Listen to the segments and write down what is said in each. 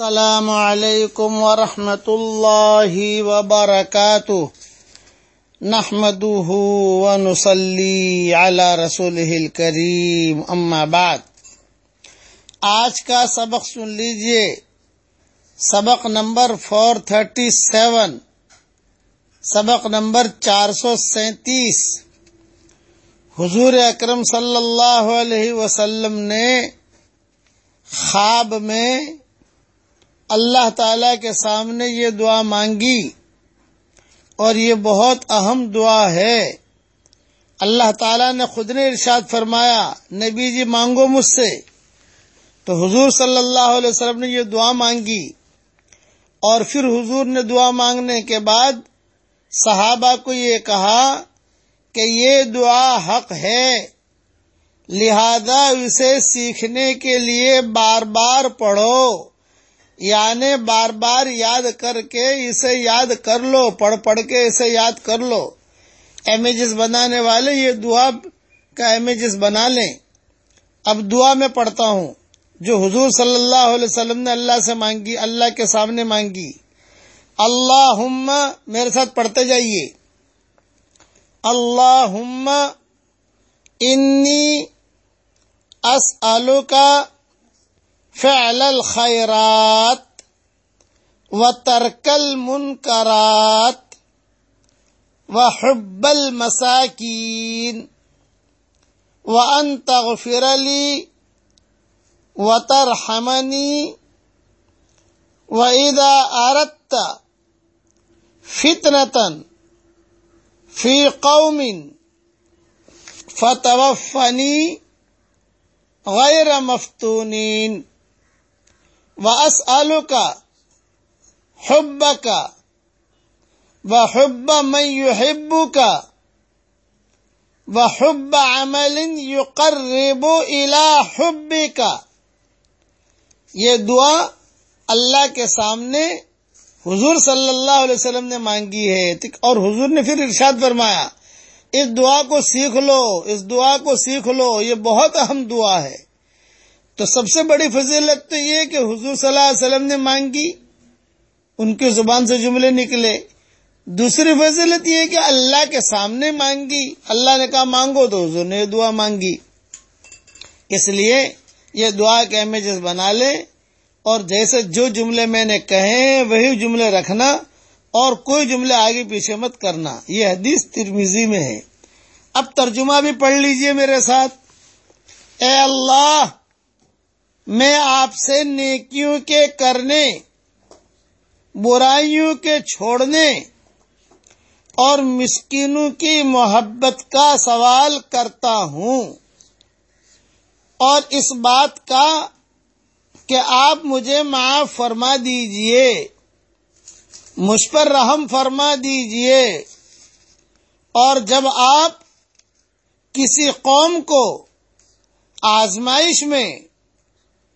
السلام علیکم ورحمۃ اللہ وبرکاتہ۔ نحمده ونصلي على رسوله الكريم اما بعد۔ آج کا سبق سن لیجیے۔ سبق نمبر فور تھرٹی سیون سبق نمبر چار سو سینتیس۔ حضور اکرم صلی اللہ علیہ وسلم نے خواب میں اللہ تعالی کے سامنے یہ دعا مانگی اور یہ بہت اہم دعا ہے۔ اللہ تعالیٰ نے خود نے ارشاد فرمایا، نبی جی مانگو مجھ سے۔ تو حضور صلی اللہ علیہ وسلم نے یہ دعا مانگی۔ اور پھر حضور نے دعا مانگنے کے بعد صحابہ کو یہ کہا کہ یہ دعا حق ہے، لہذا اسے سیکھنے کے لیے بار بار پڑھو۔ یعنی بار بار یاد کر کے اسے یاد کر لو، پڑھ پڑھ کے اسے یاد کر لو۔ امیجز بنانے والے یہ دعا کا امیجز بنا لیں۔ اب دعا میں پڑھتا ہوں۔ جو حضور صلی اللہ علیہ وسلم نے اللہ سے مانگی، اللہ کے سامنے مانگی۔ اللہ میرے ساتھ پڑھتے جائیے۔ اللہ انی اس کا فعل الخيرات وترك المنكرات وحب المساكين وأن تغفر لي وترحمني وإذا أردت فتنة في قوم فتوفني غير مفتونين و اس آلو کا حب کا وأسألك حبك وحب من يحبك وحب عمل يقرب إلى حبك۔ یہ دعا اللہ کے سامنے حضور صلی اللہ علیہ وسلم نے مانگی ہے۔ اور حضور نے پھر ارشاد فرمایا، اس دعا کو سیکھ لو، اس دعا کو سیکھ لو، یہ بہت اہم دعا ہے۔ تو سب سے بڑی فضیلت تو یہ کہ حضور صلی اللہ علیہ وسلم نے مانگی، ان کی زبان سے جملے نکلے۔ دوسری فضیلت یہ کہ اللہ کے سامنے مانگی، اللہ نے کہا مانگو تو حضور نے دعا مانگی۔ اس لیے یہ دعا کے امیجز بنا لے اور جیسے جو جملے میں نے کہے وہی جملے رکھنا اور کوئی جملے آگے پیچھے مت کرنا۔ یہ حدیث ترمیزی میں ہے۔ اب ترجمہ بھی پڑھ لیجیے میرے ساتھ۔ اے اللہ! میں آپ سے نیکیوں کے کرنے، برائیوں کے چھوڑنے اور مسکینوں کی محبت کا سوال کرتا ہوں۔ اور اس بات کا کہ آپ مجھے معاف فرما دیجیے، مجھ پر رحم فرما دیجیے۔ اور جب آپ کسی قوم کو آزمائش میں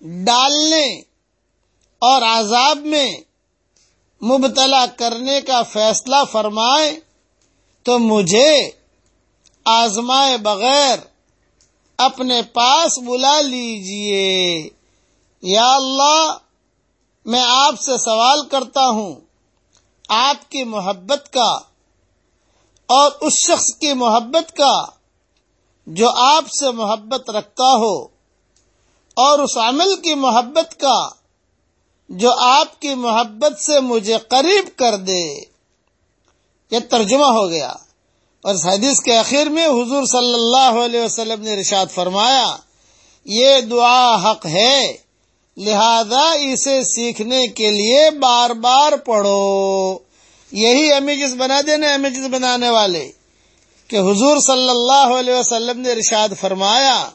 ڈالنے اور عذاب میں مبتلا کرنے کا فیصلہ فرمائے تو مجھے آزمائے بغیر اپنے پاس بلا لیجیے۔ یا اللہ، میں آپ سے سوال کرتا ہوں، آپ کی محبت کا اور اس شخص کی محبت کا جو آپ سے محبت رکھتا ہو۔ اور اس عمل کی محبت کا جو آپ کی محبت سے مجھے قریب کر دے، یہ ترجمہ ہو گیا۔ اور اس حدیث کے آخر میں حضور صلی اللہ علیہ وسلم نے رشاد فرمایا، یہ دعا حق ہے، لہذا اسے سیکھنے کے لیے بار بار پڑھو۔ یہی امیجز بنا دینا امیجز بنانے والے۔ کہ حضور صلی اللہ علیہ وسلم نے رشاد فرمایا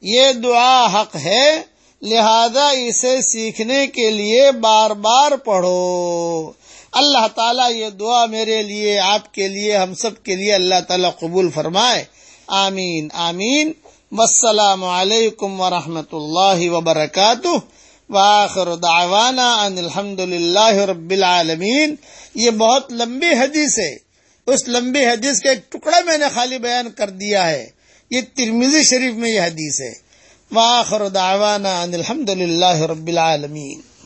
یہ دعا حق ہے، لہذا اسے سیکھنے کے لیے بار بار پڑھو۔ اللہ تعالیٰ یہ دعا میرے لیے، آپ کے لیے، ہم سب کے لیے اللہ تعالیٰ قبول فرمائے۔ آمین آمین۔ والسلام علیکم ورحمۃ اللہ وبرکاتہ۔ واخر دعوانا ان الحمد للہ رب العالمین۔ یہ بہت لمبی حدیث ہے۔ اس لمبی حدیث کا ایک ٹکڑا میں نے خالی بیان کر دیا ہے۔ یہ ترمیزی شریف میں یہ حدیث ہے۔ واخر دعوانا ان الحمد للہ رب العالمین۔